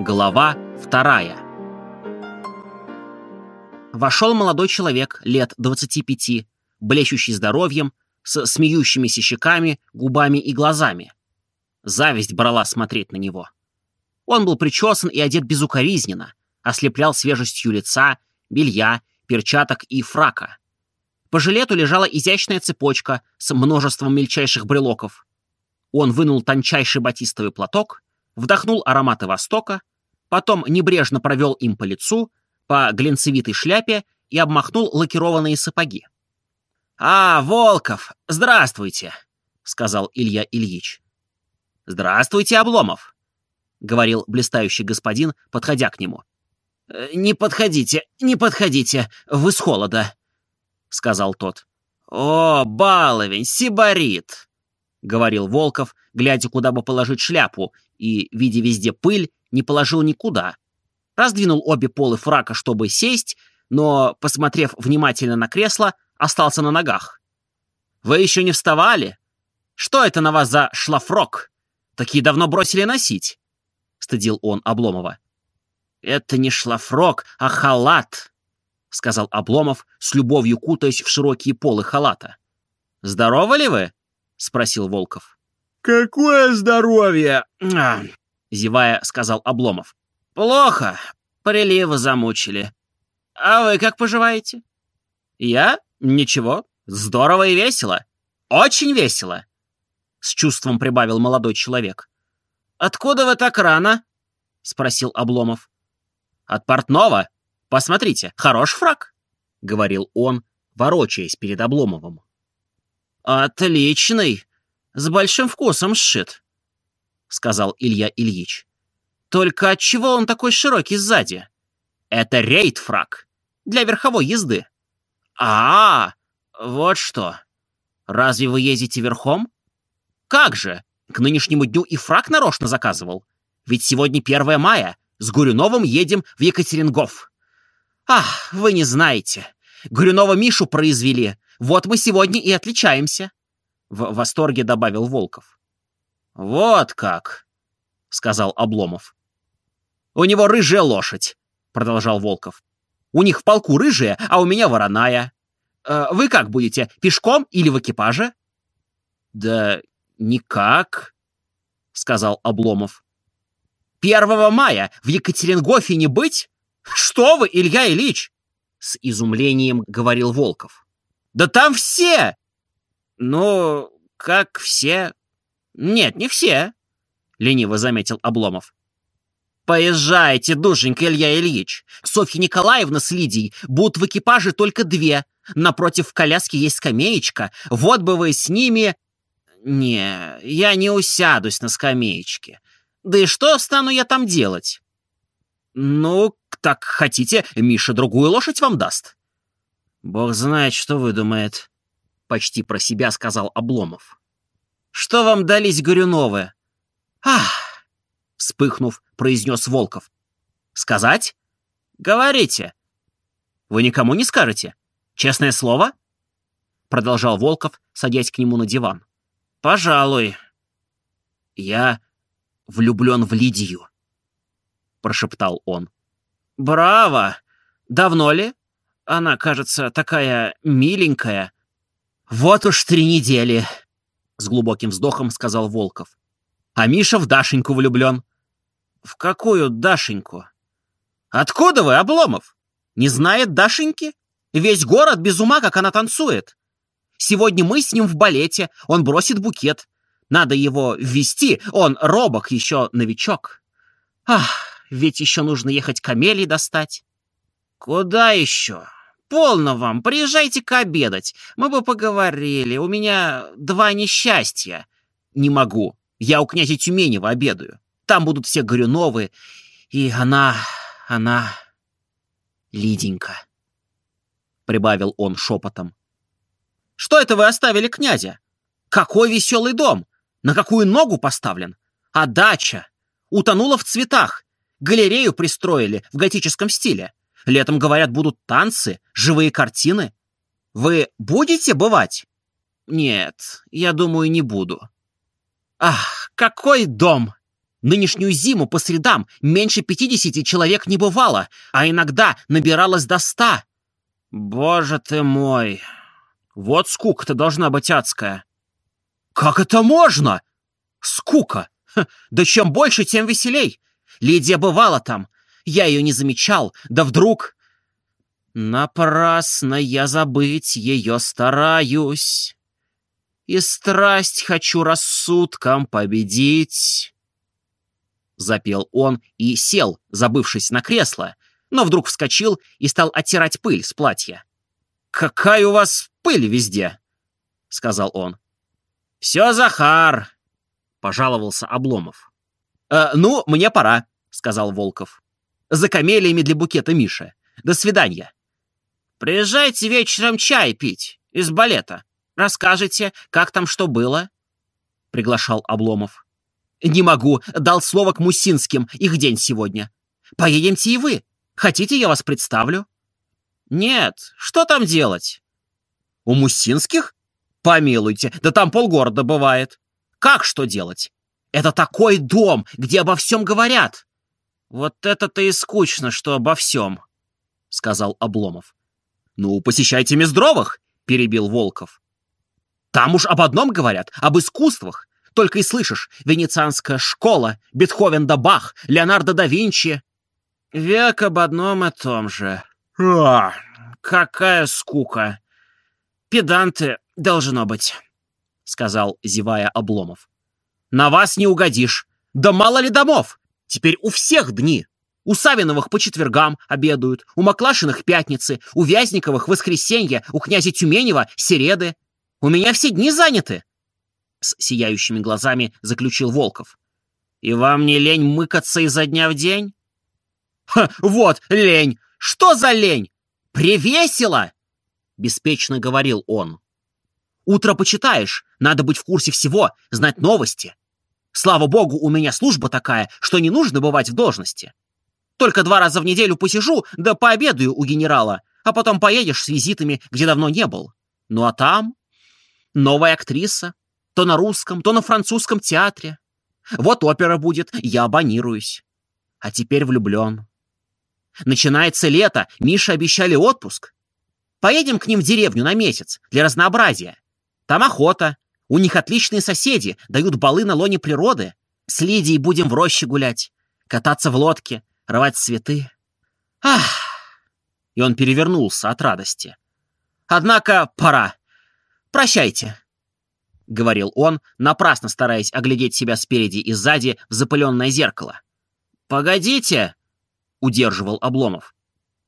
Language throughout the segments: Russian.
Глава вторая. Вошел молодой человек лет 25, блещущий здоровьем, с смеющимися щеками, губами и глазами. Зависть брала смотреть на него. Он был причесан и одет безукоризненно, ослеплял свежестью лица, белья, перчаток и фрака. По жилету лежала изящная цепочка с множеством мельчайших брелоков. Он вынул тончайший батистовый платок, вдохнул ароматы Востока, потом небрежно провел им по лицу, по глинцевитой шляпе и обмахнул лакированные сапоги. «А, Волков, здравствуйте!» — сказал Илья Ильич. «Здравствуйте, Обломов!» — говорил блистающий господин, подходя к нему. «Э, «Не подходите, не подходите, вы с холода», — сказал тот. «О, баловень, сибарит!» — говорил Волков, глядя, куда бы положить шляпу, и, видя везде пыль, не положил никуда. Раздвинул обе полы фрака, чтобы сесть, но, посмотрев внимательно на кресло, остался на ногах. «Вы еще не вставали? Что это на вас за шлафрок? Такие давно бросили носить?» — стыдил он Обломова. «Это не шлафрок, а халат», — сказал Обломов, с любовью кутаясь в широкие полы халата. «Здоровы ли вы?» — спросил Волков. «Какое здоровье!» — зевая, сказал Обломов. «Плохо. Приливы замучили. А вы как поживаете?» «Я? Ничего. Здорово и весело. Очень весело!» С чувством прибавил молодой человек. «Откуда вы так рано?» — спросил Обломов. «От портного. Посмотрите, хорош фраг», — говорил он, ворочаясь перед Обломовым. «Отличный. С большим вкусом сшит», — сказал Илья Ильич. «Только отчего он такой широкий сзади?» «Это рейд-фраг. Для верховой езды». А, -а, а Вот что. Разве вы ездите верхом?» «Как же! К нынешнему дню и фраг нарочно заказывал. Ведь сегодня 1 мая. С Гурюновым едем в Екатерингов». «Ах, вы не знаете. Гурюнова Мишу произвели. Вот мы сегодня и отличаемся», — в восторге добавил Волков. «Вот как!» — сказал Обломов. «У него рыжая лошадь», — продолжал Волков. «У них в полку рыжая, а у меня вороная. Э, вы как будете, пешком или в экипаже?» «Да никак», — сказал Обломов. «Первого мая в Екатерингофе не быть? Что вы, Илья Ильич?» С изумлением говорил Волков. «Да там все!» «Ну, как все?» «Нет, не все», — лениво заметил Обломов. «Поезжайте, душенька Илья Ильич. Софья Николаевна с Лидией будут в экипаже только две. Напротив в коляске есть скамеечка. Вот бы вы с ними...» «Не, я не усядусь на скамеечке. Да и что стану я там делать?» «Ну, так хотите, Миша другую лошадь вам даст?» «Бог знает, что выдумает», — почти про себя сказал Обломов. Что вам дались Горюновы?» «Ах!» — вспыхнув, произнес Волков. «Сказать?» «Говорите». «Вы никому не скажете? Честное слово?» Продолжал Волков, садясь к нему на диван. «Пожалуй». «Я влюблен в Лидию», — прошептал он. «Браво! Давно ли? Она, кажется, такая миленькая». «Вот уж три недели», с глубоким вздохом сказал Волков. А Миша в Дашеньку влюблен. В какую Дашеньку? Откуда вы, Обломов? Не знает Дашеньки? Весь город без ума, как она танцует. Сегодня мы с ним в балете, он бросит букет. Надо его ввести, он робок, еще новичок. Ах, ведь еще нужно ехать камелий достать. Куда еще? «Полно вам, приезжайте-ка обедать. Мы бы поговорили. У меня два несчастья». «Не могу. Я у князя Тюменева обедаю. Там будут все Горюновы. И она... она... Лиденька», — прибавил он шепотом. «Что это вы оставили князя? Какой веселый дом! На какую ногу поставлен? А дача? Утонула в цветах. Галерею пристроили в готическом стиле. Летом, говорят, будут танцы, живые картины. Вы будете бывать? Нет, я думаю, не буду. Ах, какой дом! Нынешнюю зиму по средам меньше пятидесяти человек не бывало, а иногда набиралось до ста. Боже ты мой! Вот скука-то должна быть адская. Как это можно? Скука! Ха, да чем больше, тем веселей. Лидия бывала там. Я ее не замечал. Да вдруг... Напрасно я забыть ее стараюсь. И страсть хочу рассудком победить. Запел он и сел, забывшись на кресло, но вдруг вскочил и стал оттирать пыль с платья. «Какая у вас пыль везде!» — сказал он. «Все Захар!» — пожаловался Обломов. «Э, «Ну, мне пора», — сказал Волков. «За камелиями для букета Миша. До свидания». «Приезжайте вечером чай пить из балета. Расскажете, как там что было?» — приглашал Обломов. «Не могу. Дал слово к Мусинским. Их день сегодня. Поедемте и вы. Хотите, я вас представлю?» «Нет. Что там делать?» «У Мусинских? Помилуйте, да там полгорода бывает. Как что делать? Это такой дом, где обо всем говорят!» «Вот это-то и скучно, что обо всем», — сказал Обломов. «Ну, посещайте Мездровых», — перебил Волков. «Там уж об одном говорят, об искусствах. Только и слышишь, венецианская школа, Бетховен да Бах, Леонардо да Винчи. Век об одном и том же. А, какая скука. Педанты должно быть, — сказал, зевая Обломов. На вас не угодишь. Да мало ли домов. Теперь у всех дни. У Савиновых по четвергам обедают, у Маклашиных пятницы, у Вязниковых воскресенье, у князя Тюменева середы. У меня все дни заняты с сияющими глазами заключил Волков. «И вам не лень мыкаться изо дня в день?» «Ха, вот, лень! Что за лень? Привесело!» Беспечно говорил он. «Утро почитаешь, надо быть в курсе всего, знать новости. Слава богу, у меня служба такая, что не нужно бывать в должности. Только два раза в неделю посижу, да пообедаю у генерала, а потом поедешь с визитами, где давно не был. Ну а там новая актриса, то на русском, то на французском театре. Вот опера будет, я абонируюсь. А теперь влюблен. Начинается лето, Мише обещали отпуск. Поедем к ним в деревню на месяц, для разнообразия. Там охота, у них отличные соседи, дают балы на лоне природы. С Лидией будем в роще гулять, кататься в лодке, рвать цветы. Ах! И он перевернулся от радости. Однако пора. Прощайте. — говорил он, напрасно стараясь оглядеть себя спереди и сзади в запыленное зеркало. «Погодите!» — удерживал Обломов.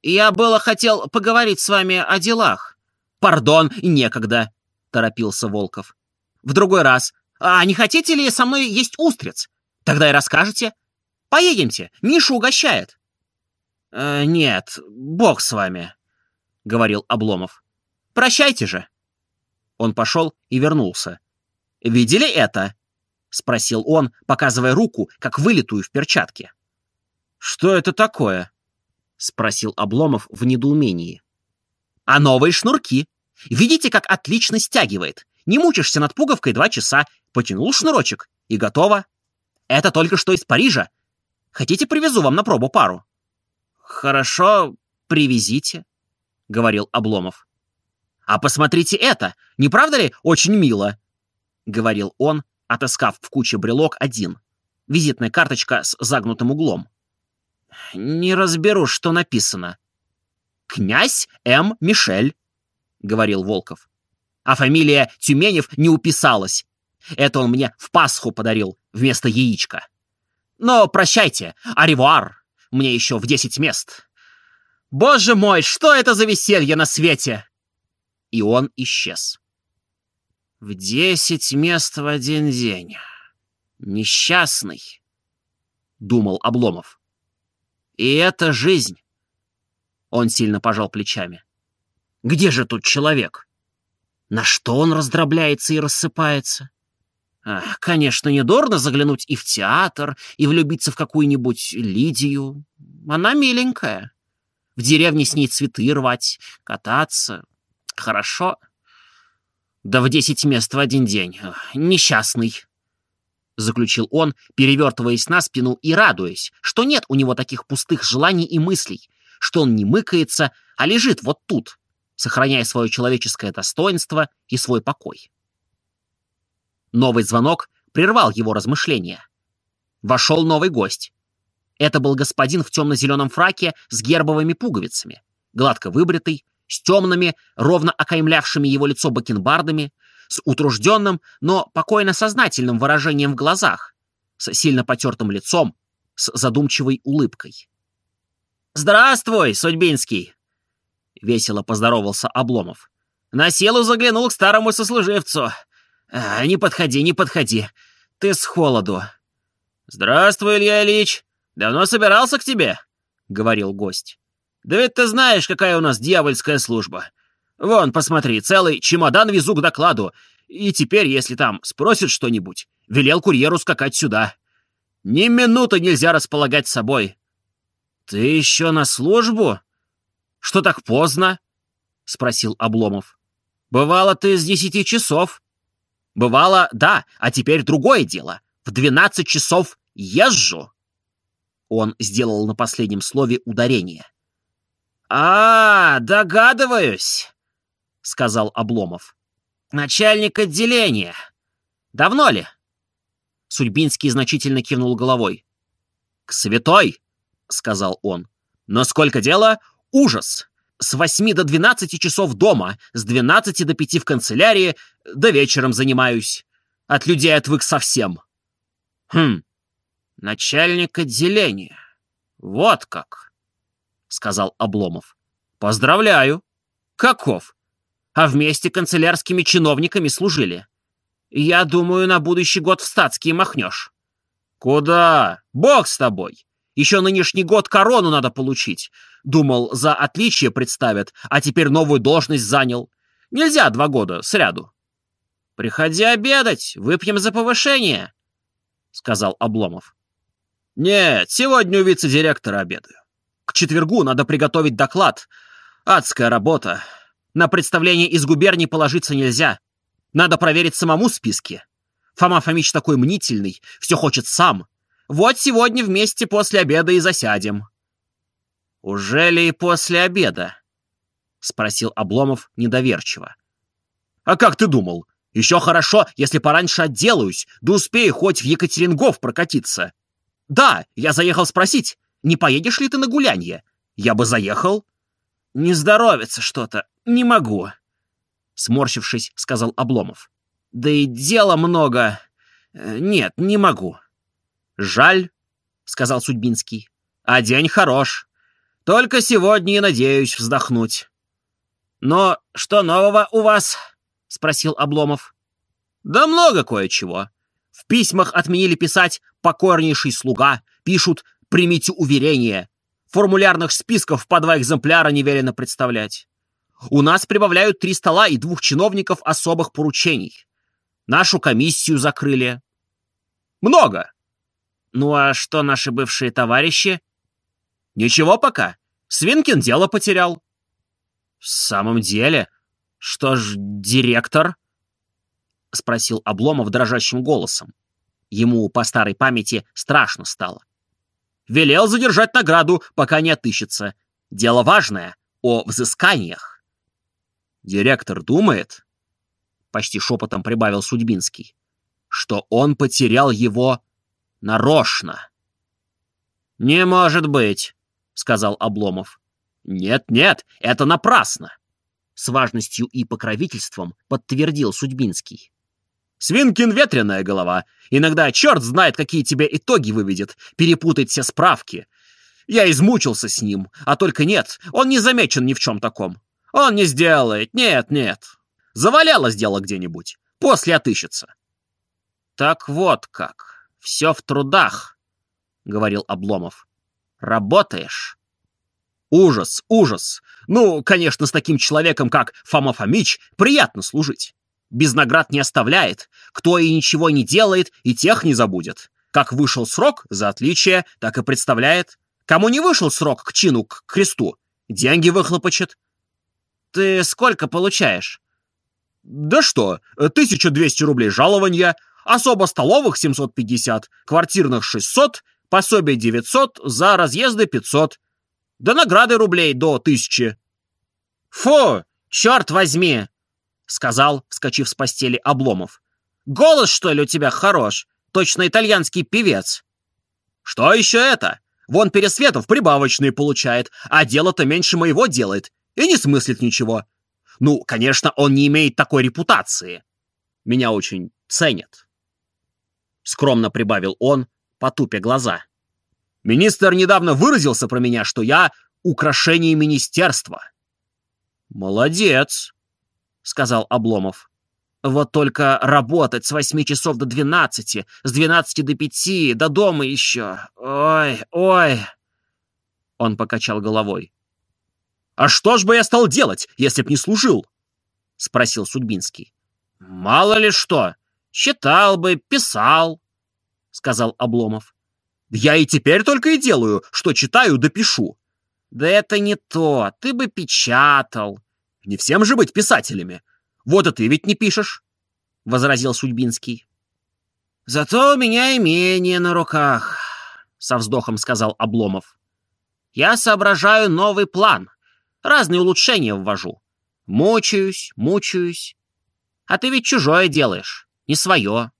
«Я было хотел поговорить с вами о делах». «Пардон, некогда», — торопился Волков. «В другой раз. А не хотите ли со мной есть устриц? Тогда и расскажете. Поедемте, Миша угощает». «Э, «Нет, бог с вами», — говорил Обломов. «Прощайте же». Он пошел и вернулся. Видели это?» — спросил он, показывая руку, как вылитую в перчатке. «Что это такое?» — спросил Обломов в недоумении. «А новые шнурки. Видите, как отлично стягивает. Не мучишься над пуговкой два часа, потянул шнурочек, и готово. Это только что из Парижа. Хотите, привезу вам на пробу пару?» «Хорошо, привезите», — говорил Обломов. «А посмотрите это, не правда ли очень мило?» — говорил он, отыскав в куче брелок один. Визитная карточка с загнутым углом. «Не разберу, что написано». «Князь М. Мишель», — говорил Волков. А фамилия Тюменев не уписалась. Это он мне в Пасху подарил вместо яичка. Но прощайте, аревуар, мне еще в десять мест. Боже мой, что это за веселье на свете!» И он исчез. В десять мест в один день. Несчастный, — думал Обломов. И это жизнь. Он сильно пожал плечами. Где же тут человек? На что он раздробляется и рассыпается? Ах, конечно, недорно заглянуть и в театр, и влюбиться в какую-нибудь Лидию. Она миленькая. В деревне с ней цветы рвать, кататься. Хорошо. Да в десять мест в один день. Несчастный. — заключил он, перевертываясь на спину и радуясь, что нет у него таких пустых желаний и мыслей, что он не мыкается, а лежит вот тут, сохраняя свое человеческое достоинство и свой покой. Новый звонок прервал его размышления. Вошел новый гость. Это был господин в темно-зеленом фраке с гербовыми пуговицами, гладко выбритый, с темными, ровно окаймлявшими его лицо бакенбардами, с утружденным, но покойно сознательным выражением в глазах, с сильно потертым лицом, с задумчивой улыбкой. «Здравствуй, Судьбинский!» — весело поздоровался Обломов. «На силу заглянул к старому сослуживцу. А, не подходи, не подходи. Ты с холоду». «Здравствуй, Илья Ильич. Давно собирался к тебе?» — говорил гость. «Да ведь ты знаешь, какая у нас дьявольская служба. Вон, посмотри, целый чемодан везу к докладу. И теперь, если там спросят что-нибудь, велел курьеру скакать сюда. Ни минуты нельзя располагать собой. Ты еще на службу? Что так поздно? Спросил Обломов. Бывало, ты с десяти часов. Бывало, да, а теперь другое дело. В двенадцать часов езжу. Он сделал на последнем слове ударение. «А, догадываюсь», — сказал Обломов. «Начальник отделения. Давно ли?» Судьбинский значительно кивнул головой. «К святой», — сказал он. «Но сколько дела? Ужас! С восьми до двенадцати часов дома, с двенадцати до пяти в канцелярии, до вечером занимаюсь. От людей отвык совсем». «Хм, начальник отделения. Вот как», — сказал Обломов. «Поздравляю. Каков? А вместе канцелярскими чиновниками служили. Я думаю, на будущий год в статские махнешь». «Куда? Бог с тобой. Еще нынешний год корону надо получить. Думал, за отличие представят, а теперь новую должность занял. Нельзя два года сряду». «Приходи обедать, выпьем за повышение», — сказал Обломов. «Нет, сегодня у вице-директора обедаю. К четвергу надо приготовить доклад. Адская работа. На представление из губернии положиться нельзя. Надо проверить самому списки. Фома Фомич такой мнительный, все хочет сам. Вот сегодня вместе после обеда и засядем». «Уже ли и после обеда?» — спросил Обломов недоверчиво. «А как ты думал? Еще хорошо, если пораньше отделаюсь, да успею хоть в Екатерингов прокатиться. Да, я заехал спросить, не поедешь ли ты на гулянье? Я бы заехал». «Не здоровится что-то, не могу», — сморщившись, сказал Обломов. «Да и дела много. Э, нет, не могу». «Жаль», — сказал Судьбинский. «А день хорош. Только сегодня и надеюсь вздохнуть». «Но что нового у вас?» — спросил Обломов. «Да много кое-чего. В письмах отменили писать «покорнейший слуга», пишут «примите уверение». Формулярных списков по два экземпляра не велено представлять. У нас прибавляют три стола и двух чиновников особых поручений. Нашу комиссию закрыли. Много. Ну а что наши бывшие товарищи? Ничего пока. Свинкин дело потерял. В самом деле? Что ж, директор? Спросил Обломов дрожащим голосом. Ему по старой памяти страшно стало. Велел задержать награду, пока не отыщется. Дело важное, о взысканиях. Директор думает, почти шепотом прибавил Судьбинский, что он потерял его нарочно. «Не может быть», — сказал Обломов. «Нет-нет, это напрасно», — с важностью и покровительством подтвердил Судьбинский. Свинкин ветреная голова. Иногда черт знает, какие тебе итоги выведет, перепутает все справки. Я измучился с ним, а только нет, он не замечен ни в чем таком. Он не сделает, нет, нет. Завалялось дело где-нибудь, после отыщется. Так вот как, все в трудах, — говорил Обломов. Работаешь? Ужас, ужас. Ну, конечно, с таким человеком, как Фома Фомич, приятно служить без наград не оставляет, кто и ничего не делает, и тех не забудет. Как вышел срок за отличие, так и представляет. Кому не вышел срок к чину, к кресту, деньги выхлопочет. Ты сколько получаешь? Да что, 1200 рублей жалования, Особо столовых 750, квартирных 600, пособие 900, за разъезды 500. Да награды рублей до 1000. «Фу, черт возьми!» — сказал, вскочив с постели Обломов. «Голос, что ли, у тебя хорош? Точно итальянский певец!» «Что еще это? Вон Пересветов прибавочные получает, а дело-то меньше моего делает и не смыслит ничего. Ну, конечно, он не имеет такой репутации. Меня очень ценят. Скромно прибавил он, потупя глаза. Министр недавно выразился про меня, что я украшение министерства. Молодец, сказал Обломов. Вот только работать с восьми часов до двенадцати, с двенадцати до пяти, до дома еще. Ой, ой. Он покачал головой. «А что ж бы я стал делать, если б не служил?» — спросил Судьбинский. «Мало ли что. Читал бы, писал», — сказал Обломов. «Я и теперь только и делаю, что читаю да пишу». «Да это не то. Ты бы печатал». «Не всем же быть писателями. Вот и ты ведь не пишешь», — возразил Судьбинский. «Зато у меня имение на руках», — со вздохом сказал Обломов. «Я соображаю новый план. Разные улучшения ввожу. Мучаюсь, мучаюсь. А ты ведь чужое делаешь, не свое.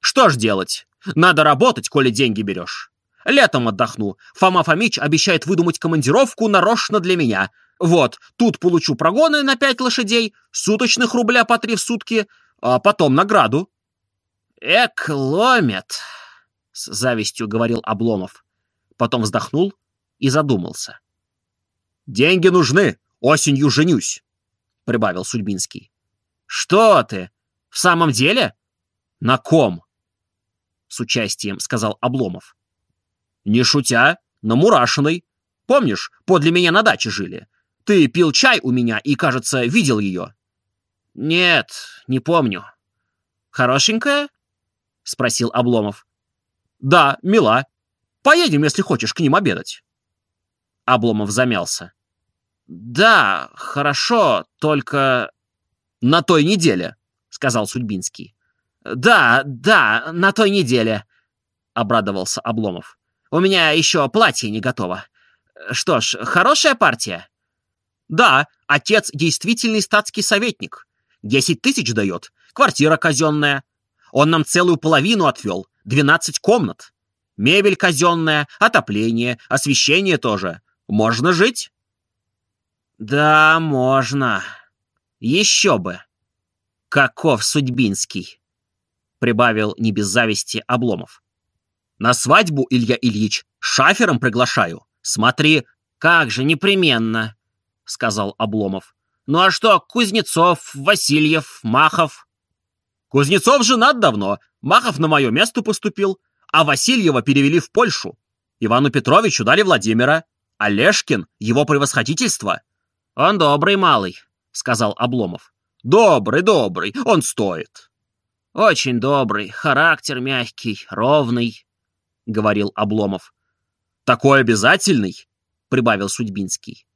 Что ж делать? Надо работать, коли деньги берешь. Летом отдохну. Фома Фомич обещает выдумать командировку нарочно для меня. Вот, тут получу прогоны на пять лошадей, суточных рубля по три в сутки, а потом награду. Эк, ломят, с завистью говорил Обломов. Потом вздохнул и задумался. «Деньги нужны, осенью женюсь», — прибавил Судьбинский. «Что ты? В самом деле?» «На ком?» — с участием сказал Обломов. «Не шутя, на Мурашиной. Помнишь, подле меня на даче жили? Ты пил чай у меня и, кажется, видел ее». «Нет, не помню. Хорошенькая?» — спросил Обломов. «Да, мила. Поедем, если хочешь, к ним обедать». Обломов замялся. «Да, хорошо, только...» «На той неделе», — сказал Судьбинский. «Да, да, на той неделе», — обрадовался Обломов. «У меня еще платье не готово. Что ж, хорошая партия?» «Да, отец действительный статский советник. Десять тысяч дает, квартира казенная. Он нам целую половину отвел, двенадцать комнат. Мебель казенная, отопление, освещение тоже. Можно жить?» «Да, можно. Еще бы. Каков Судьбинский!» Прибавил не без зависти Обломов. «На свадьбу, Илья Ильич, шафером приглашаю. Смотри, как же непременно!» Сказал Обломов. «Ну а что, Кузнецов, Васильев, Махов?» «Кузнецов женат давно, Махов на мое место поступил, а Васильева перевели в Польшу. Ивану Петровичу дали Владимира. Олешкин — его превосходительство». «Он добрый малый», — сказал Обломов. «Добрый, добрый, он стоит». «Очень добрый, характер мягкий, ровный», — говорил Обломов. «Такой обязательный», — прибавил Судьбинский.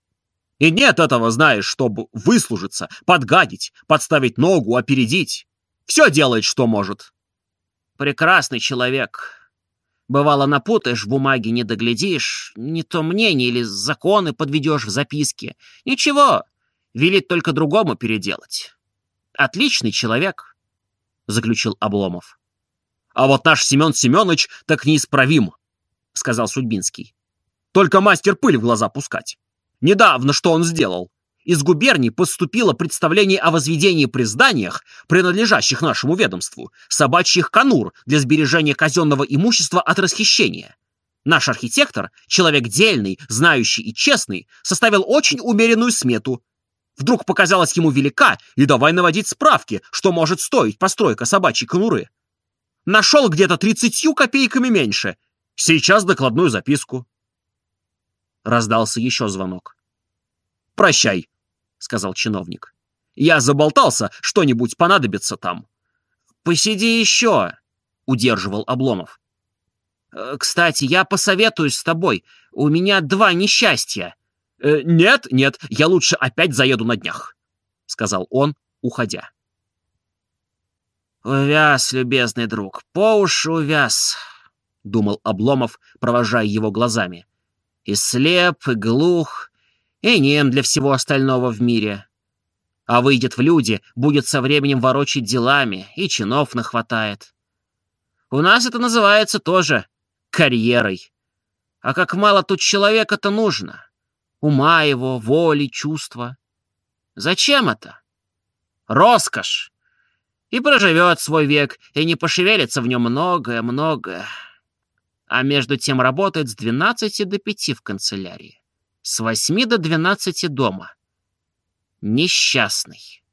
«И нет этого, знаешь, чтобы выслужиться, подгадить, подставить ногу, опередить. Все делает, что может». «Прекрасный человек», Бывало, напутаешь в бумаге, не доглядишь, не то мнение или законы подведешь в записке. Ничего, велит только другому переделать. Отличный человек, — заключил Обломов. — А вот наш Семен Семенович так неисправим, — сказал Судьбинский. — Только мастер пыль в глаза пускать. Недавно что он сделал? из губернии поступило представление о возведении при зданиях, принадлежащих нашему ведомству, собачьих конур для сбережения казенного имущества от расхищения. Наш архитектор, человек дельный, знающий и честный, составил очень умеренную смету. Вдруг показалось ему велика, и давай наводить справки, что может стоить постройка собачьей конуры. Нашел где-то тридцатью копейками меньше. Сейчас докладную записку. Раздался еще звонок. «Прощай», — сказал чиновник. «Я заболтался, что-нибудь понадобится там». «Посиди еще», — удерживал Обломов. «Э, «Кстати, я посоветуюсь с тобой. У меня два несчастья». «Э, «Нет, нет, я лучше опять заеду на днях», — сказал он, уходя. «Увяз, любезный друг, по уши увяз», — думал Обломов, провожая его глазами. «И слеп, и глух, и нем для всего остального в мире. А выйдет в люди, будет со временем ворочить делами, и чинов нахватает. У нас это называется тоже карьерой. А как мало тут человека-то нужно. Ума его, воли, чувства. Зачем это? Роскошь и проживет свой век, и не пошевелится в нем многое-многое. А между тем работает с 12 до 5 в канцелярии, с 8 до 12 дома. Несчастный.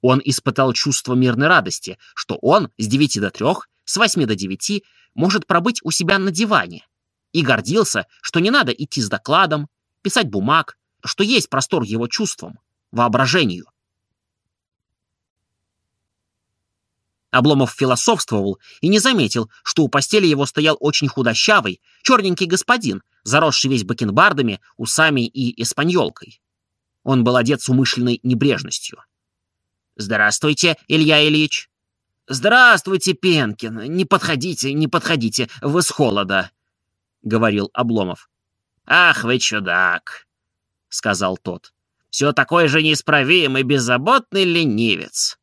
Он испытал чувство мирной радости, что он с 9 до 3, с 8 до 9 может пробыть у себя на диване, и гордился, что не надо идти с докладом, писать бумаг, что есть простор его чувствам, воображению. Обломов философствовал и не заметил, что у постели его стоял очень худощавый, черненький господин, заросший весь бакенбардами, усами и эспаньолкой. Он был одет с умышленной небрежностью. «Здравствуйте, Илья Ильич!» «Здравствуйте, Пенкин! Не подходите, не подходите, вы с холода!» — говорил Обломов. «Ах вы чудак!» — сказал тот. «Все такой же неисправимый, беззаботный ленивец!»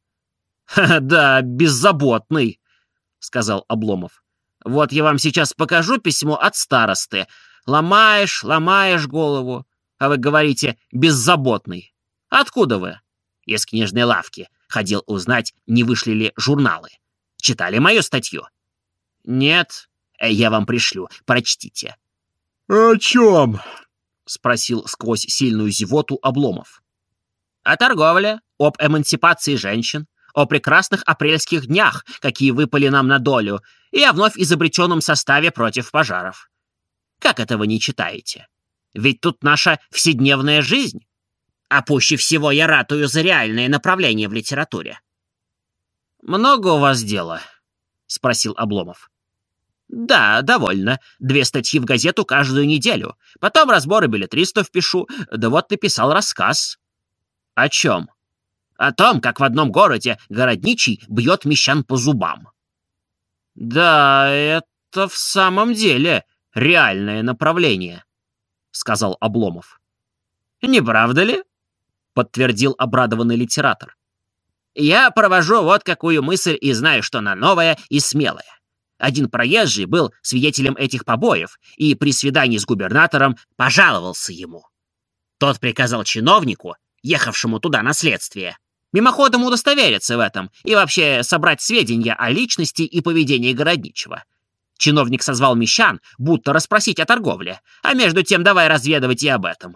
да, беззаботный», — сказал Обломов. «Вот я вам сейчас покажу письмо от старосты. Ломаешь, ломаешь голову, а вы говорите «беззаботный». Откуда вы?» «Из книжной лавки. Ходил узнать, не вышли ли журналы. Читали мою статью?» «Нет. Э, я вам пришлю. Прочтите». «О чем?» — спросил сквозь сильную зевоту Обломов. «О торговле, об эмансипации женщин, о прекрасных апрельских днях, какие выпали нам на долю, и о вновь изобретенном составе против пожаров. Как это вы не читаете? Ведь тут наша вседневная жизнь. А пуще всего я ратую за реальное направление в литературе. «Много у вас дела?» — спросил Обломов. «Да, довольно. Две статьи в газету каждую неделю. Потом разборы билетристов пишу. Да вот написал рассказ». «О чем?» о том, как в одном городе городничий бьет мещан по зубам. «Да, это в самом деле реальное направление», — сказал Обломов. «Не правда ли?» — подтвердил обрадованный литератор. «Я провожу вот какую мысль и знаю, что она новая и смелая. Один проезжий был свидетелем этих побоев и при свидании с губернатором пожаловался ему. Тот приказал чиновнику, ехавшему туда на следствие, Мимоходом удостовериться в этом и вообще собрать сведения о личности и поведении городничего. Чиновник созвал мещан, будто расспросить о торговле, а между тем давай разведывать и об этом.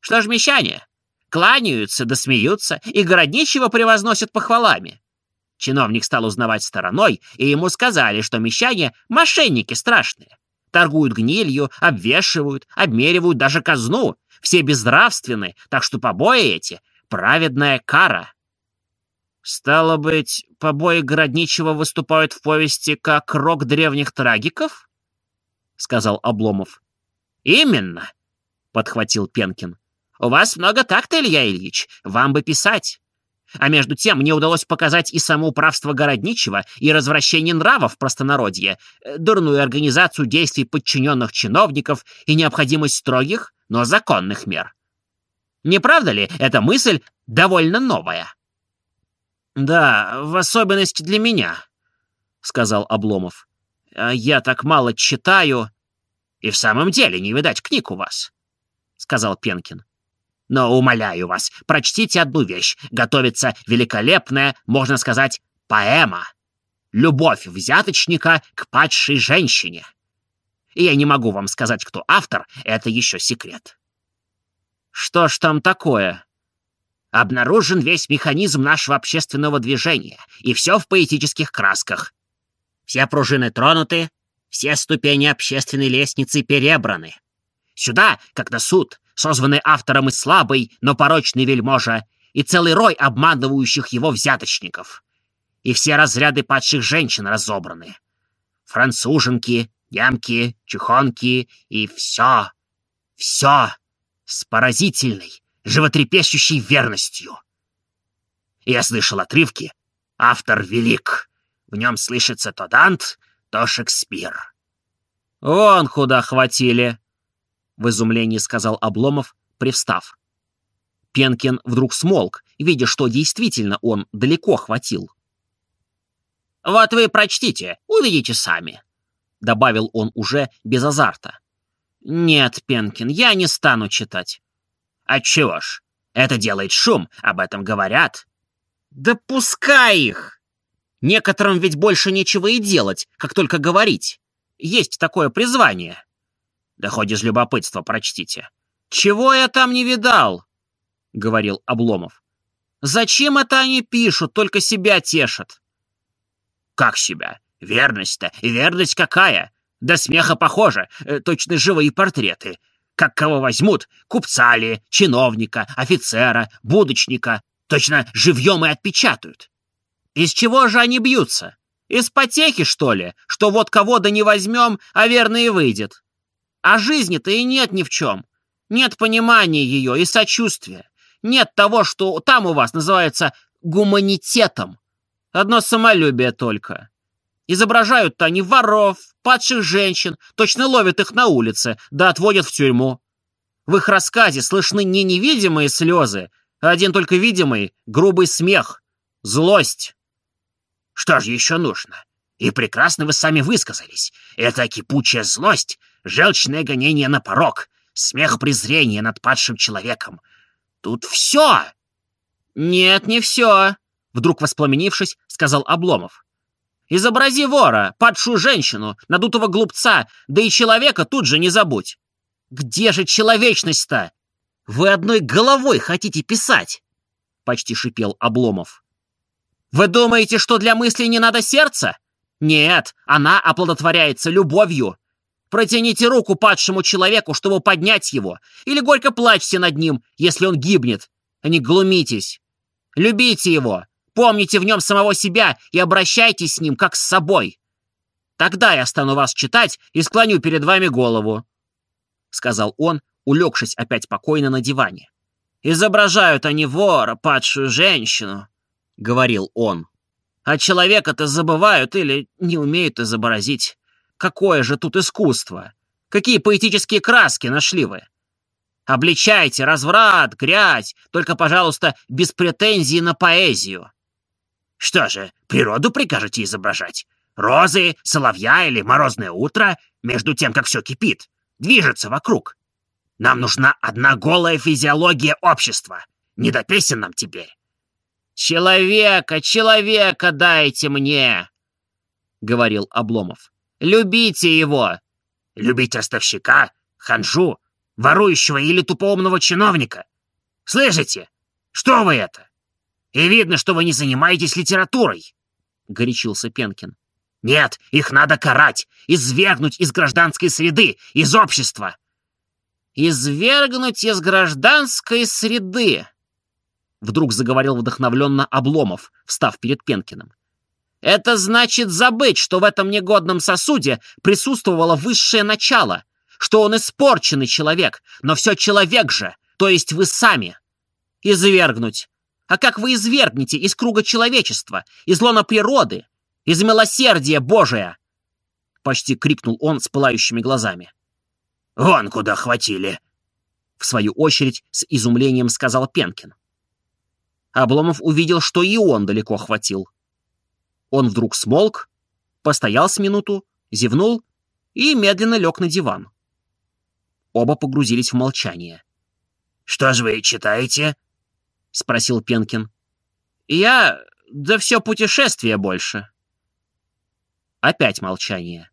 Что ж мещане? Кланяются да смеются, и городничего превозносят похвалами. Чиновник стал узнавать стороной, и ему сказали, что мещане — мошенники страшные. Торгуют гнилью, обвешивают, обмеривают даже казну. Все безнравственны, так что побои эти праведная кара. Стало быть, побои Городничего выступают в повести как рок древних трагиков? Сказал Обломов. Именно, подхватил Пенкин. У вас много такта, Илья Ильич, вам бы писать. А между тем мне удалось показать и самоуправство Городничего, и развращение нравов в простонародье, э, дурную организацию действий подчиненных чиновников и необходимость строгих, но законных мер. Не правда ли, эта мысль довольно новая?» «Да, в особенности для меня», — сказал Обломов. «А «Я так мало читаю». «И в самом деле не видать книг у вас», — сказал Пенкин. «Но умоляю вас, прочтите одну вещь. Готовится великолепная, можно сказать, поэма. Любовь взяточника к падшей женщине. И я не могу вам сказать, кто автор, это еще секрет». Что ж там такое? Обнаружен весь механизм нашего общественного движения, и все в поэтических красках. Все пружины тронуты, все ступени общественной лестницы перебраны. Сюда, как на суд, созванный автором и слабый, но порочный вельможа, и целый рой обманывающих его взяточников. И все разряды падших женщин разобраны. Француженки, ямки, чухонки и все, все с поразительной, животрепещущей верностью. Я слышал отрывки, Автор велик. В нем слышится то Дант, то Шекспир. «Вон куда хватили!» — в изумлении сказал Обломов, привстав. Пенкин вдруг смолк, видя, что действительно он далеко хватил. «Вот вы прочтите, увидите сами», — добавил он уже без азарта. «Нет, Пенкин, я не стану читать». «Отчего ж? Это делает шум, об этом говорят». «Да пускай их! Некоторым ведь больше нечего и делать, как только говорить. Есть такое призвание». «Да хоть из любопытства прочтите». «Чего я там не видал?» — говорил Обломов. «Зачем это они пишут, только себя тешат?» «Как себя? Верность-то, и верность какая? До смеха похоже, э, точно живые портреты. Как кого возьмут, купца ли, чиновника, офицера, будочника, точно живьем и отпечатают. Из чего же они бьются? Из потехи, что ли, что вот кого да не возьмем, а верно и выйдет? А жизни-то и нет ни в чем. Нет понимания ее и сочувствия. Нет того, что там у вас называется гуманитетом. Одно самолюбие только. Изображают-то они воров, падших женщин, точно ловят их на улице, да отводят в тюрьму. В их рассказе слышны не невидимые слезы, а один только видимый грубый смех, злость. Что же еще нужно? И прекрасно вы сами высказались. Это кипучая злость, желчное гонение на порог, смех презрения над падшим человеком. Тут все. Нет, не все, вдруг воспламенившись, сказал Обломов. Изобрази вора, падшую женщину, надутого глупца, да и человека тут же не забудь. Где же человечность-то? Вы одной головой хотите писать? Почти шипел Обломов. Вы думаете, что для мысли не надо сердца? Нет, она оплодотворяется любовью. Протяните руку падшему человеку, чтобы поднять его, или горько плачьте над ним, если он гибнет, а не глумитесь. Любите его, Помните в нем самого себя и обращайтесь с ним, как с собой. Тогда я стану вас читать и склоню перед вами голову», — сказал он, улегшись опять спокойно на диване. «Изображают они вора, падшую женщину», — говорил он. «А человека-то забывают или не умеют изобразить. Какое же тут искусство! Какие поэтические краски нашли вы! Обличайте разврат, грязь, только, пожалуйста, без претензий на поэзию. Что же, природу прикажете изображать? Розы, соловья или морозное утро, между тем, как все кипит, движется вокруг. Нам нужна одна голая физиология общества. Не до песен нам теперь. «Человека, человека дайте мне!» — говорил Обломов. «Любите его!» «Любить ростовщика, ханжу, ворующего или тупоумного чиновника? Слышите? Что вы это? И видно, что вы не занимаетесь литературой!» — горячился Пенкин. «Нет, их надо карать, извергнуть из гражданской среды, из общества!» «Извергнуть из гражданской среды!» Вдруг заговорил вдохновленно Обломов, встав перед Пенкиным. «Это значит забыть, что в этом негодном сосуде присутствовало высшее начало, что он испорченный человек, но все человек же, то есть вы сами. Извергнуть, а как вы извергнете из круга человечества, из лона природы, из милосердия Божия!» Почти крикнул он с пылающими глазами. «Вон куда хватили!» В свою очередь с изумлением сказал Пенкин. Обломов увидел, что и он далеко хватил. Он вдруг смолк, постоял с минуту, зевнул и медленно лег на диван. Оба погрузились в молчание. «Что же вы читаете?» — спросил Пенкин. «Я... да все путешествие больше». Опять молчание.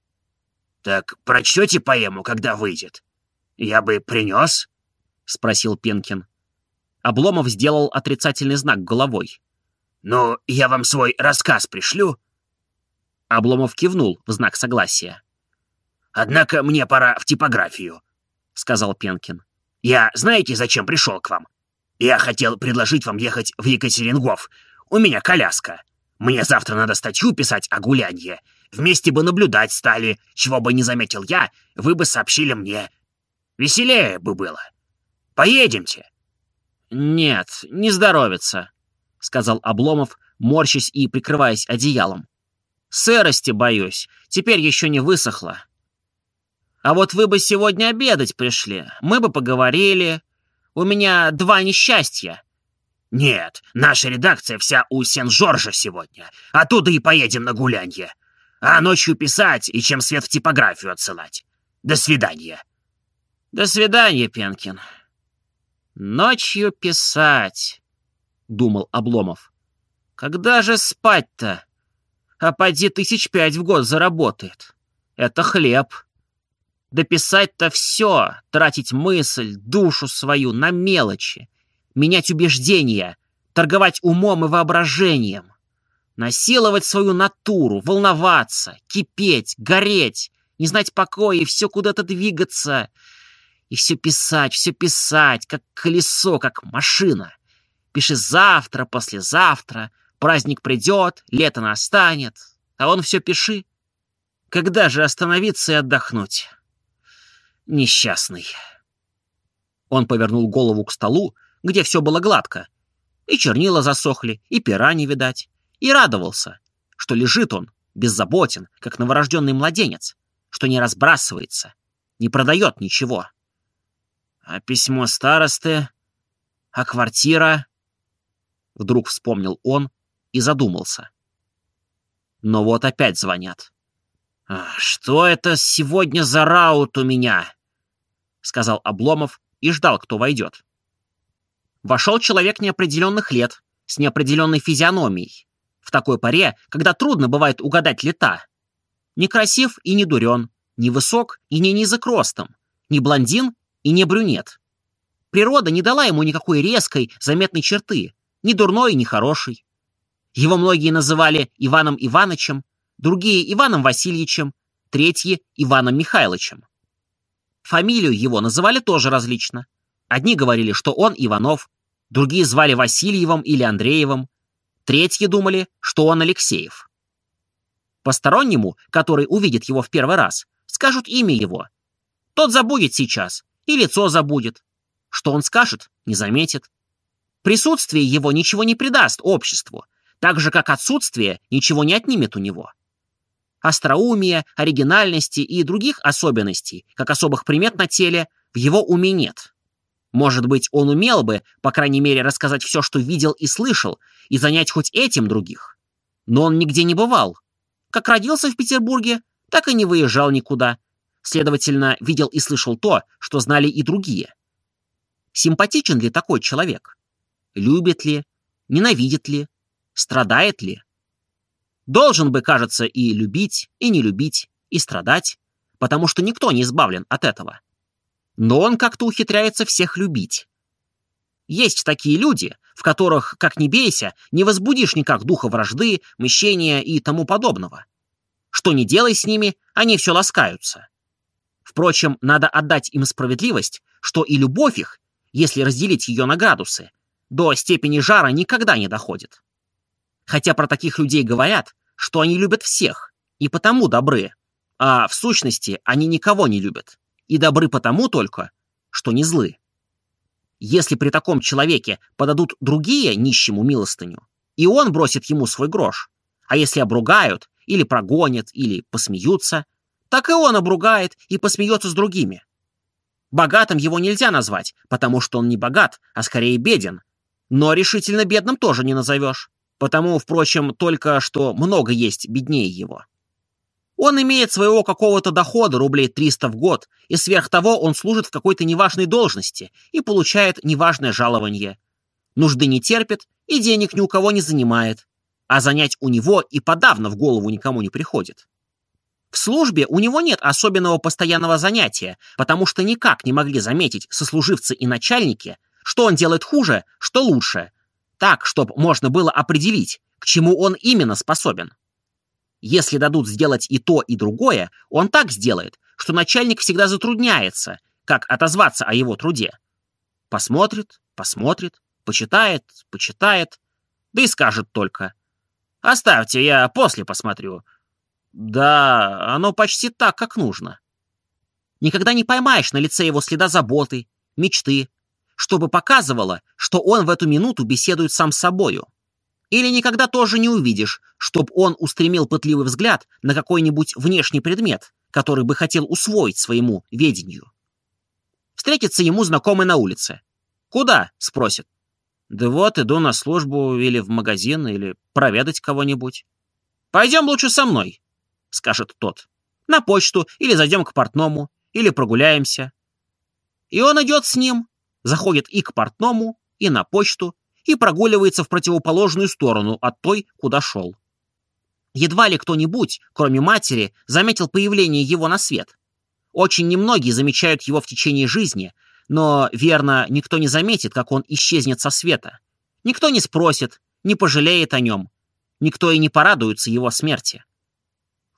«Так прочтете поэму, когда выйдет? Я бы принес?» — спросил Пенкин. Обломов сделал отрицательный знак головой. «Ну, я вам свой рассказ пришлю». Обломов кивнул в знак согласия. «Однако мне пора в типографию», — сказал Пенкин. «Я знаете, зачем пришел к вам? Я хотел предложить вам ехать в Екатерингов. У меня коляска. Мне завтра надо статью писать о гулянье. Вместе бы наблюдать стали. Чего бы не заметил я, вы бы сообщили мне. Веселее бы было. Поедемте. Нет, не здоровится, сказал Обломов, морщась и прикрываясь одеялом. «Сырости боюсь, теперь еще не высохло. А вот вы бы сегодня обедать пришли, мы бы поговорили. У меня два несчастья». «Нет, наша редакция вся у Сен-Жоржа сегодня. Оттуда и поедем на гулянье. А ночью писать и чем свет в типографию отсылать. До свидания». «До свидания, Пенкин. Ночью писать», — думал Обломов. «Когда же спать-то? А поди тысяч пять в год заработает. Это хлеб. Дописать-то все, тратить мысль, душу свою на мелочи, менять убеждения, торговать умом и воображением, насиловать свою натуру, волноваться, кипеть, гореть, не знать покоя и все куда-то двигаться — и все писать, все писать, как колесо, как машина. Пиши завтра, послезавтра, праздник придет, лето настанет, а он все пиши. Когда же остановиться и отдохнуть? Несчастный. Он повернул голову к столу, где все было гладко. И чернила засохли, и пера не видать. И радовался, что лежит он, беззаботен, как новорожденный младенец, что не разбрасывается, не продает ничего. А письмо старосты? А квартира? Вдруг вспомнил он и задумался. Но вот опять звонят. «А «Что это сегодня за раут у меня?» — сказал Обломов и ждал, кто войдет. Вошел человек неопределенных лет, с неопределенной физиономией, в такой паре, когда трудно бывает угадать лета. Не красив и не дурен, не высок и не низок ростом, не блондин и не брюнет. Природа не дала ему никакой резкой, заметной черты, ни дурной, ни хорошей. Его многие называли Иваном Ивановичем, другие — Иваном Васильевичем, третьи — Иваном Михайловичем. Фамилию его называли тоже различно. Одни говорили, что он Иванов, другие звали Васильевым или Андреевым, третьи думали, что он Алексеев. Постороннему, который увидит его в первый раз, скажут имя его. Тот забудет сейчас, и лицо забудет. Что он скажет, не заметит. Присутствие его ничего не придаст обществу, так же, как отсутствие ничего не отнимет у него. Остроумия, оригинальности и других особенностей, как особых примет на теле, в его уме нет. Может быть, он умел бы, по крайней мере, рассказать все, что видел и слышал, и занять хоть этим других. Но он нигде не бывал. Как родился в Петербурге, так и не выезжал никуда, Следовательно, видел и слышал то, что знали и другие. Симпатичен ли такой человек? Любит ли? Ненавидит ли? Страдает ли? Должен бы, кажется, и любить, и не любить, и страдать, потому что никто не избавлен от этого. Но он как-то ухитряется всех любить. Есть такие люди, в которых, как ни бейся, не возбудишь никак духа вражды, мщения и тому подобного. Что не делай с ними, они все ласкаются. Впрочем, надо отдать им справедливость, что и любовь их, если разделить ее на градусы, до степени жара никогда не доходит. Хотя про таких людей говорят, что они любят всех, и потому добры, а в сущности они никого не любят, и добры потому только, что не злы. Если при таком человеке подадут другие нищему милостыню, и он бросит ему свой грош, а если обругают, или прогонят, или посмеются, так и он обругает и посмеется с другими. Богатым его нельзя назвать, потому что он не богат, а скорее беден. Но решительно бедным тоже не назовешь, потому, впрочем, только что много есть беднее его. Он имеет своего какого-то дохода рублей 300 в год, и сверх того он служит в какой-то неважной должности и получает неважное жалование. Нужды не терпит и денег ни у кого не занимает, а занять у него и подавно в голову никому не приходит. В службе у него нет особенного постоянного занятия, потому что никак не могли заметить сослуживцы и начальники, что он делает хуже, что лучше, так, чтобы можно было определить, к чему он именно способен. Если дадут сделать и то, и другое, он так сделает, что начальник всегда затрудняется, как отозваться о его труде. Посмотрит, посмотрит, почитает, почитает, да и скажет только. «Оставьте, я после посмотрю. Да, оно почти так, как нужно. Никогда не поймаешь на лице его следа заботы, мечты, чтобы показывало, что он в эту минуту беседует сам с собою. Или никогда тоже не увидишь, чтоб он устремил пытливый взгляд на какой-нибудь внешний предмет, который бы хотел усвоить своему ведению. Встретится ему знакомый на улице. «Куда?» — спросит. «Да вот, иду на службу или в магазин, или проведать кого-нибудь». «Пойдем лучше со мной», — скажет тот. «На почту, или зайдем к портному, или прогуляемся». И он идет с ним, заходит и к портному, и на почту, и прогуливается в противоположную сторону от той, куда шел. Едва ли кто-нибудь, кроме матери, заметил появление его на свет. Очень немногие замечают его в течение жизни, но, верно, никто не заметит, как он исчезнет со света. Никто не спросит, не пожалеет о нем. Никто и не порадуется его смерти.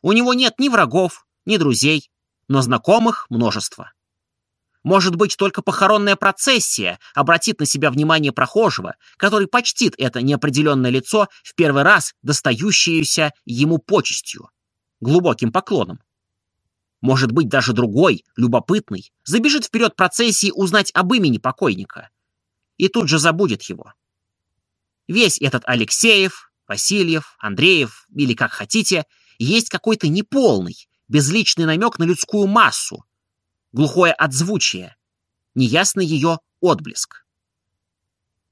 У него нет ни врагов, ни друзей, но знакомых множество. Может быть, только похоронная процессия обратит на себя внимание прохожего, который почтит это неопределенное лицо в первый раз достающееся ему почестью, глубоким поклоном. Может быть, даже другой, любопытный, забежит вперед процессии узнать об имени покойника. И тут же забудет его. Весь этот Алексеев, Васильев, Андреев, или как хотите, есть какой-то неполный, безличный намек на людскую массу, глухое отзвучие, неясный ее отблеск.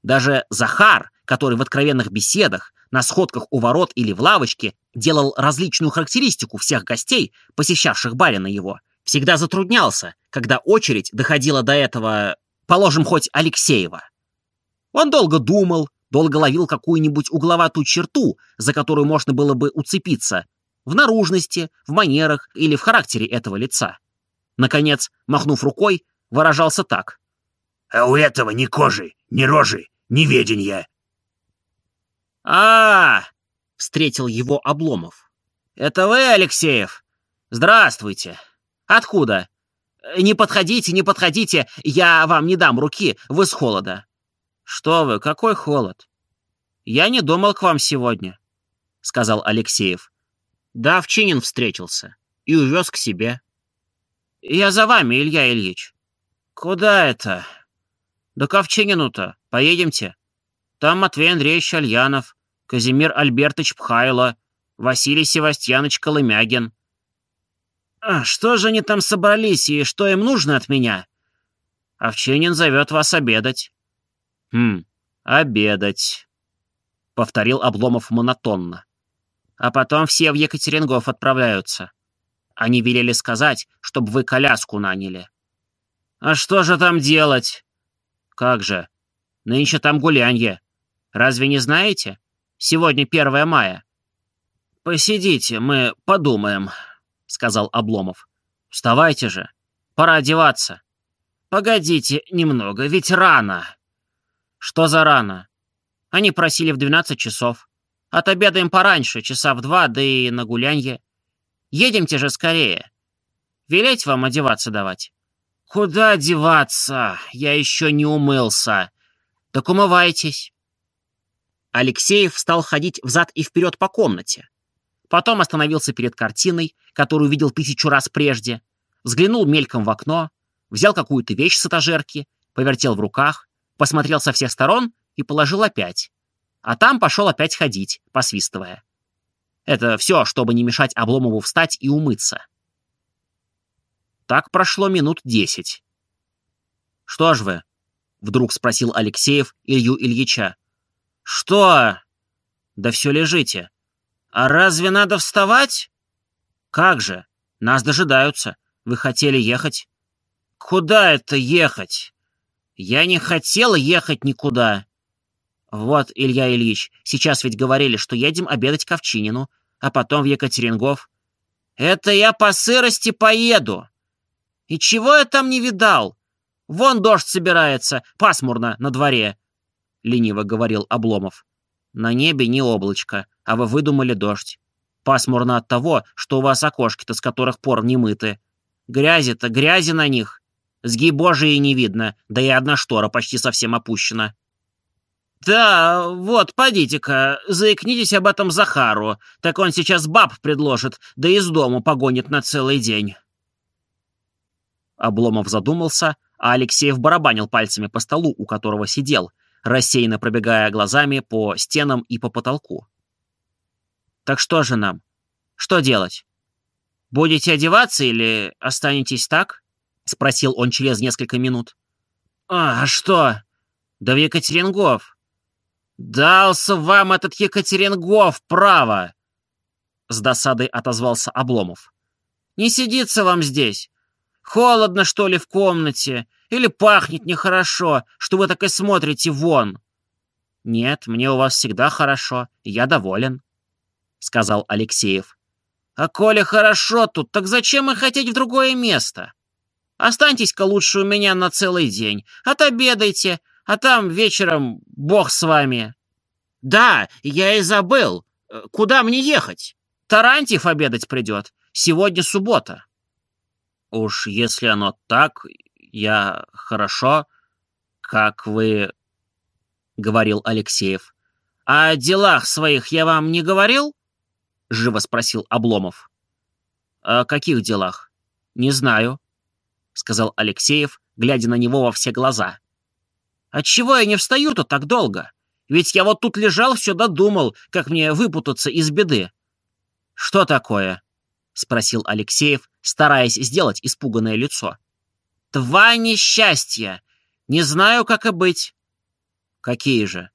Даже Захар, который в откровенных беседах, на сходках у ворот или в лавочке делал различную характеристику всех гостей, посещавших барина его, всегда затруднялся, когда очередь доходила до этого, положим, хоть Алексеева. Он долго думал, долго ловил какую-нибудь угловатую черту, за которую можно было бы уцепиться, в наружности, в манерах или в характере этого лица. Наконец, махнув рукой, выражался так. «А у этого ни кожи, ни рожи, ни веденья». А, встретил его Обломов. «Это вы, Алексеев? Здравствуйте. Откуда? Не подходите, не подходите, я вам не дам руки, вы с холода». «Что вы, какой холод?» «Я не думал к вам сегодня», — сказал Алексеев. «Да, Овчинин встретился и увез к себе». «Я за вами, Илья Ильич». «Куда это?» «Да к Овчинину-то. Поедемте. Там Матвей Андреевич Альянов, Казимир Альбертович Пхайло, Василий Севастьянович Колымягин». «А что же они там собрались и что им нужно от меня?» «Овчинин зовет вас обедать». «Хм, обедать», — повторил Обломов монотонно. «А потом все в Екатерингов отправляются». Они велели сказать, чтобы вы коляску наняли. А что же там делать? Как же? Нынче там гулянье. Разве не знаете? Сегодня 1 мая. Посидите, мы подумаем, сказал Обломов. Вставайте же. Пора одеваться. Погодите немного, ведь рано. Что за рано? Они просили в 12 часов. Отобедаем пораньше, часа в два, да и на гулянье. Едемте же скорее. Велеть вам одеваться давать? Куда одеваться? Я еще не умылся. Так умывайтесь. Алексеев стал ходить взад и вперед по комнате. Потом остановился перед картиной, которую видел тысячу раз прежде, взглянул мельком в окно, взял какую-то вещь с этажерки, повертел в руках, посмотрел со всех сторон и положил опять. А там пошел опять ходить, посвистывая. Это все, чтобы не мешать Обломову встать и умыться. Так прошло минут десять. «Что ж вы?» — вдруг спросил Алексеев Илью Ильича. «Что?» «Да все лежите». «А разве надо вставать?» «Как же? Нас дожидаются. Вы хотели ехать?» «Куда это ехать?» «Я не хотел ехать никуда». «Вот, Илья Ильич, сейчас ведь говорили, что едем обедать к Овчинину, а потом в Екатерингов». «Это я по сырости поеду». «И чего я там не видал? Вон дождь собирается, пасмурно на дворе», — лениво говорил Обломов. «На небе не облачко, а вы выдумали дождь. Пасмурно от того, что у вас окошки-то с которых пор не мыты. Грязи-то, грязи на них. Сги божии не видно, да и одна штора почти совсем опущена». «Да, вот, подите-ка, заикнитесь об этом Захару, так он сейчас баб предложит, да из дому погонит на целый день». Обломов задумался, а Алексеев барабанил пальцами по столу, у которого сидел, рассеянно пробегая глазами по стенам и по потолку. «Так что же нам? Что делать? Будете одеваться или останетесь так?» — спросил он через несколько минут. «А, что? Да в Екатерингов. Дался вам этот Екатерингов, право!» С досадой отозвался Обломов. «Не сидится вам здесь. Холодно, что ли, в комнате? Или пахнет нехорошо, что вы так и смотрите вон?» «Нет, мне у вас всегда хорошо, я доволен», — сказал Алексеев. «А коли хорошо тут, так зачем и хотеть в другое место? Останьтесь-ка лучше у меня на целый день, отобедайте, а там вечером бог с вами». «Да, я и забыл. Куда мне ехать? Тарантьев обедать придет. Сегодня суббота». «Уж если оно так, я хорошо, как вы...» — говорил Алексеев. «О делах своих я вам не говорил?» — живо спросил Обломов. «О каких делах? Не знаю», — сказал Алексеев, глядя на него во все глаза. «Отчего я не встаю-то так долго? Ведь я вот тут лежал, все додумал, как мне выпутаться из беды». «Что такое?» — спросил Алексеев, стараясь сделать испуганное лицо. «Два несчастья! Не знаю, как и быть». «Какие же?»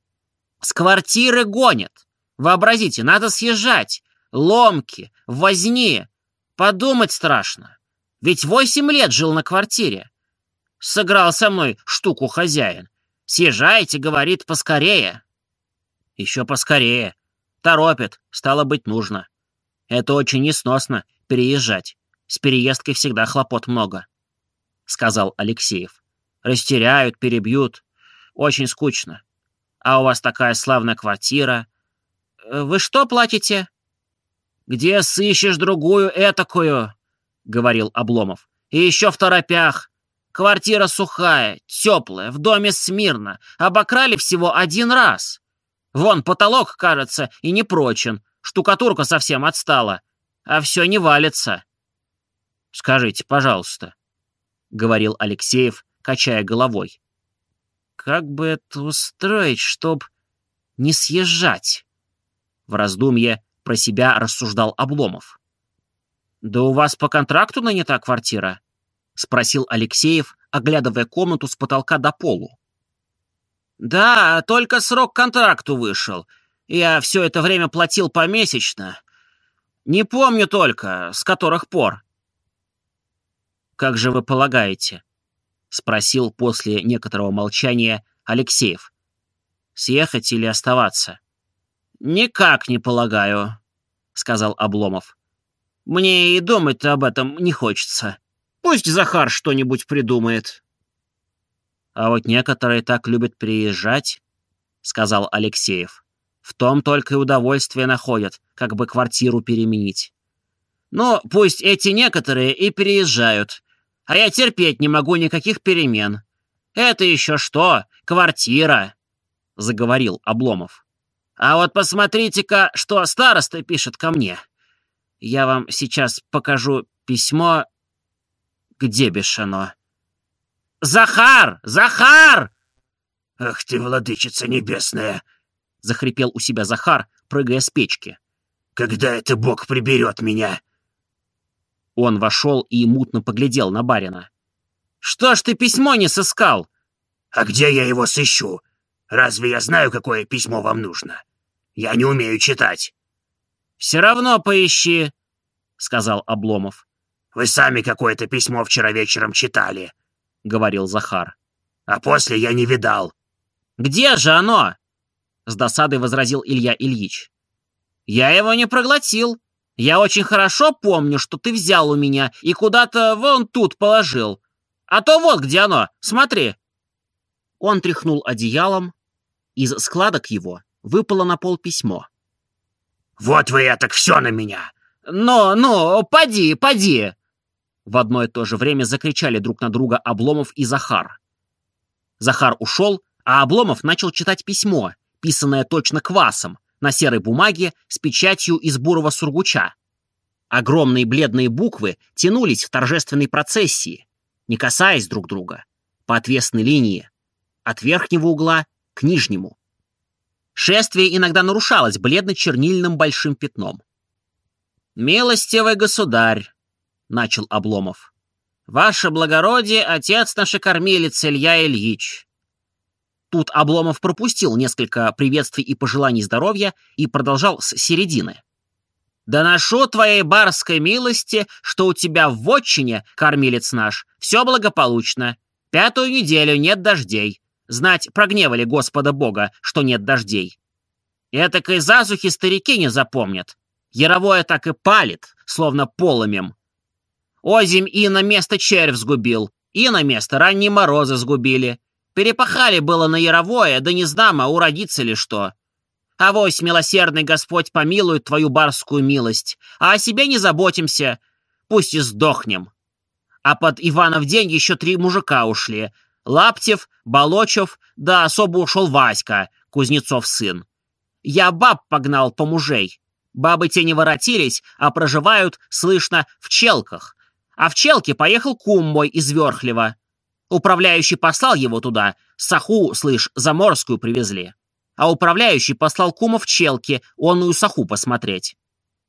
«С квартиры гонят. Вообразите, надо съезжать ломки, возни. Подумать страшно. Ведь восемь лет жил на квартире. Сыграл со мной штуку хозяин. Съезжайте, говорит, поскорее. Еще поскорее. Торопит, стало быть, нужно. Это очень несносно, переезжать. С переездкой всегда хлопот много, — сказал Алексеев. Растеряют, перебьют. Очень скучно. А у вас такая славная квартира. Вы что платите? «Где сыщешь другую этакую?» — говорил Обломов. «И еще в торопях. Квартира сухая, теплая, в доме смирно. Обокрали всего один раз. Вон потолок, кажется, и не прочен. Штукатурка совсем отстала. А все не валится». «Скажите, пожалуйста», — говорил Алексеев, качая головой. «Как бы это устроить, чтоб не съезжать?» В раздумье про себя рассуждал Обломов. «Да у вас по контракту нанята квартира?» — спросил Алексеев, оглядывая комнату с потолка до полу. «Да, только срок контракту вышел. Я все это время платил помесячно. Не помню только, с которых пор». «Как же вы полагаете?» — спросил после некоторого молчания Алексеев. «Съехать или оставаться?» «Никак не полагаю», — сказал Обломов. «Мне и думать-то об этом не хочется. Пусть Захар что-нибудь придумает». «А вот некоторые так любят приезжать», — сказал Алексеев. «В том только и удовольствие находят, как бы квартиру переменить». «Ну, пусть эти некоторые и переезжают, а я терпеть не могу никаких перемен. Это еще что? Квартира!» — заговорил Обломов. А вот посмотрите-ка, что староста пишет ко мне. Я вам сейчас покажу письмо. Где бишь оно? «Захар! Захар!» «Ах ты, владычица небесная!» — захрипел у себя Захар, прыгая с печки. «Когда это Бог приберет меня?» Он вошел и мутно поглядел на барина. «Что ж ты письмо не сыскал?» «А где я его сыщу? Разве я знаю, какое письмо вам нужно? Я не умею читать». «Все равно поищи», — сказал Обломов. «Вы сами какое-то письмо вчера вечером читали», — говорил Захар. «А после я не видал». «Где же оно?» — с досадой возразил Илья Ильич. «Я его не проглотил. Я очень хорошо помню, что ты взял у меня и куда-то вон тут положил. А то вот где оно, смотри». Он тряхнул одеялом. Из складок его выпало на пол письмо. «Вот вы так все на меня!» «Ну, ну, поди, поди!» В одно и то же время закричали друг на друга Обломов и Захар. Захар ушел, а Обломов начал читать письмо, писанное точно квасом, на серой бумаге с печатью из бурого сургуча. Огромные бледные буквы тянулись в торжественной процессии, не касаясь друг друга, по отвесной линии, от верхнего угла к Нижнему. Шествие иногда нарушалось бледно-чернильным большим пятном. «Милостивый государь!» — начал Обломов. «Ваше благородие, отец наш кормилец Илья Ильич!» Тут Обломов пропустил несколько приветствий и пожеланий здоровья и продолжал с середины. «Доношу твоей барской милости, что у тебя в вотчине, кормилец наш, все благополучно. Пятую неделю нет дождей. Знать, прогневали Господа Бога, что нет дождей. Этакой засухи старики не запомнят. Яровое так и палит, словно полымем. Озимь и на место червь сгубил, и на место ранние морозы сгубили. Перепахали было на Яровое, да не знамо, уродится ли что. Авось, милосердный Господь, помилует твою барскую милость, а о себе не заботимся, пусть и сдохнем. А под Иванов день еще три мужика ушли. Лаптев, Болочев, да особо ушел Васька, Кузнецов сын. Я баб погнал по мужей. Бабы те не воротились, а проживают, слышно, в Челках. А в Челке поехал кум мой из Верхлева. Управляющий послал его туда, саху, слышь, заморскую привезли. А управляющий послал кума в Челке, онную саху посмотреть.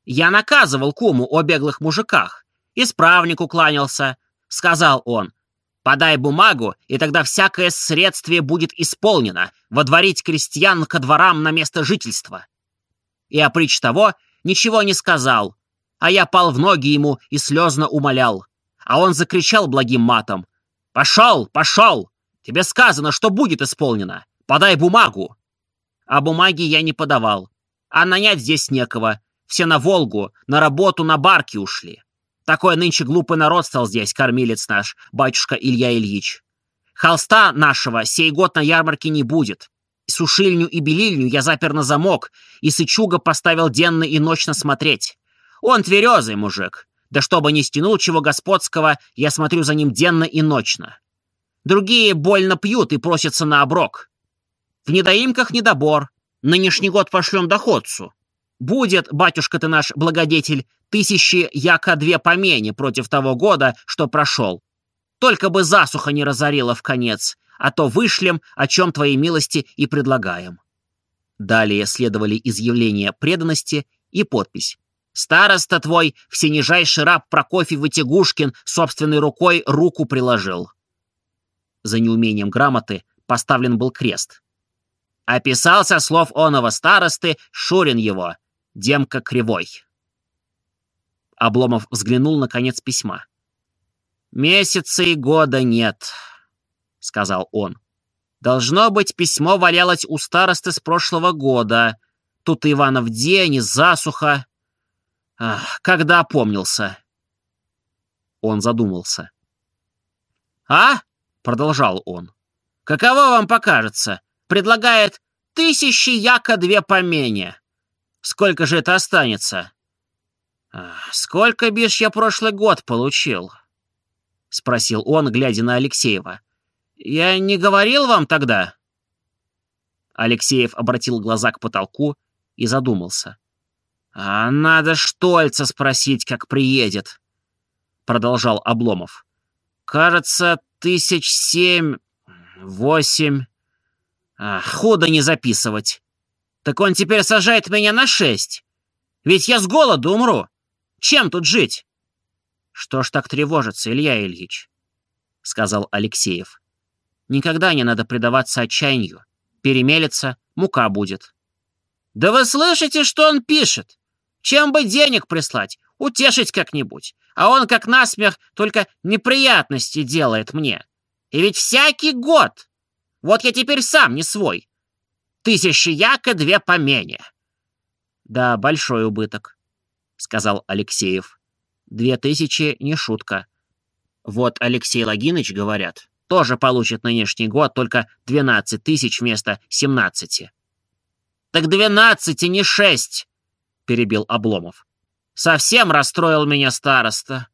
Я наказывал куму о беглых мужиках. Исправнику кланялся. Сказал он, подай бумагу, и тогда всякое средствие будет исполнено, водворить крестьян ко дворам на место жительства. И опричь того ничего не сказал, а я пал в ноги ему и слезно умолял. А он закричал благим матом, «Пошел, пошел! Тебе сказано, что будет исполнено. Подай бумагу!» А бумаги я не подавал. А нанять здесь некого. Все на Волгу, на работу на барки ушли. Такой нынче глупый народ стал здесь, кормилец наш, батюшка Илья Ильич. Холста нашего сей год на ярмарке не будет. Сушильню и белильню я запер на замок, и сычуга поставил денно и ночно смотреть. Он тверезый мужик, да чтобы не стянул чего господского, я смотрю за ним денно и ночно. Другие больно пьют и просятся на оброк. В недоимках недобор. Нынешний год пошлем доходцу. Будет, батюшка ты наш благодетель, тысячи яко две помене против того года, что прошел. Только бы засуха не разорила в конец, а то вышлем, о чем твоей милости и предлагаем. Далее следовали изъявления преданности и подпись Староста твой, всенижайший раб Прокофий Вытягушкин, собственной рукой руку приложил. За неумением грамоты поставлен был крест. Описался слов оного старосты Шурин его, Демка Кривой. Обломов взглянул на конец письма. «Месяца и года нет», — сказал он. «Должно быть, письмо валялось у старосты с прошлого года. Тут Иванов день и засуха. Ах, когда опомнился. Он задумался. «А?» — продолжал он. «Каково вам покажется? Предлагает тысячи яко две помене. Сколько же это останется?» «Сколько, бишь, я прошлый год получил?» — спросил он, глядя на Алексеева. «Я не говорил вам тогда?» Алексеев обратил глаза к потолку и задумался. «А надо Штольца спросить, как приедет», — продолжал Обломов. «Кажется, тысяч семь, восемь. А, худо не записывать. Так он теперь сажает меня на шесть. Ведь я с голоду умру. Чем тут жить?» «Что ж так тревожиться, Илья Ильич?» — сказал Алексеев. «Никогда не надо предаваться отчаянию. Перемелется, мука будет». «Да вы слышите, что он пишет? Чем бы денег прислать, утешить как-нибудь. А он, как насмех, только неприятности делает мне. И ведь всякий год. Вот я теперь сам не свой. Тысячи яко две помене. Да, большой убыток, сказал Алексеев. Две тысячи не шутка. Вот Алексей Логиныч, говорят, тоже получит нынешний год только двенадцать тысяч вместо семнадцати. Так двенадцати, не шесть, — перебил Обломов. «Совсем расстроил меня староста.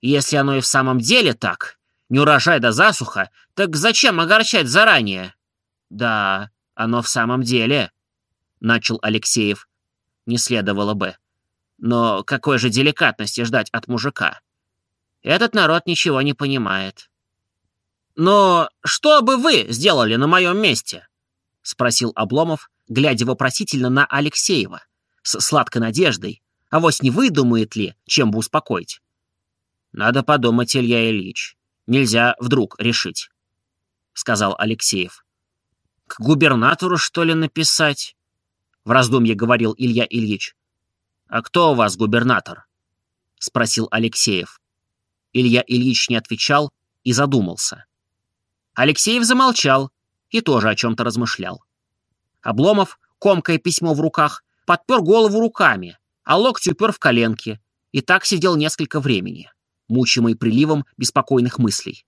Если оно и в самом деле так, не урожай да засуха, так зачем огорчать заранее?» «Да, оно в самом деле», — начал Алексеев. «Не следовало бы. Но какой же деликатности ждать от мужика? Этот народ ничего не понимает». «Но что бы вы сделали на моем месте?» спросил Обломов, глядя вопросительно на Алексеева, с сладкой надеждой, а вось не выдумает ли, чем бы успокоить. «Надо подумать, Илья Ильич. Нельзя вдруг решить», — сказал Алексеев. «К губернатору, что ли, написать?» — в раздумье говорил Илья Ильич. «А кто у вас губернатор?» — спросил Алексеев. Илья Ильич не отвечал и задумался. Алексеев замолчал и тоже о чем-то размышлял. Обломов, комкая письмо в руках, подпер голову руками, а локти упер в коленки, и так сидел несколько времени, мучимый приливом беспокойных мыслей.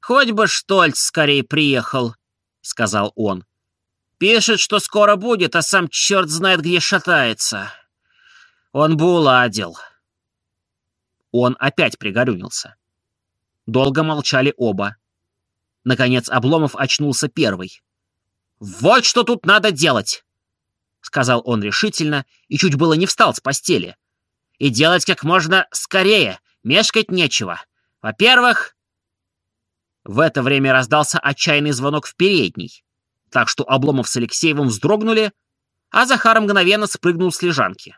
«Хоть бы Штольц скорее приехал», — сказал он. «Пишет, что скоро будет, а сам черт знает, где шатается. Он бы уладил». Он опять пригорюнился. Долго молчали оба. Наконец Обломов очнулся первый. «Вот что тут надо делать!» — сказал он решительно и чуть было не встал с постели. «И делать как можно скорее, мешкать нечего. Во-первых...» В это время раздался отчаянный звонок в передней, так что Обломов с Алексеевым вздрогнули, а Захар мгновенно спрыгнул с лежанки.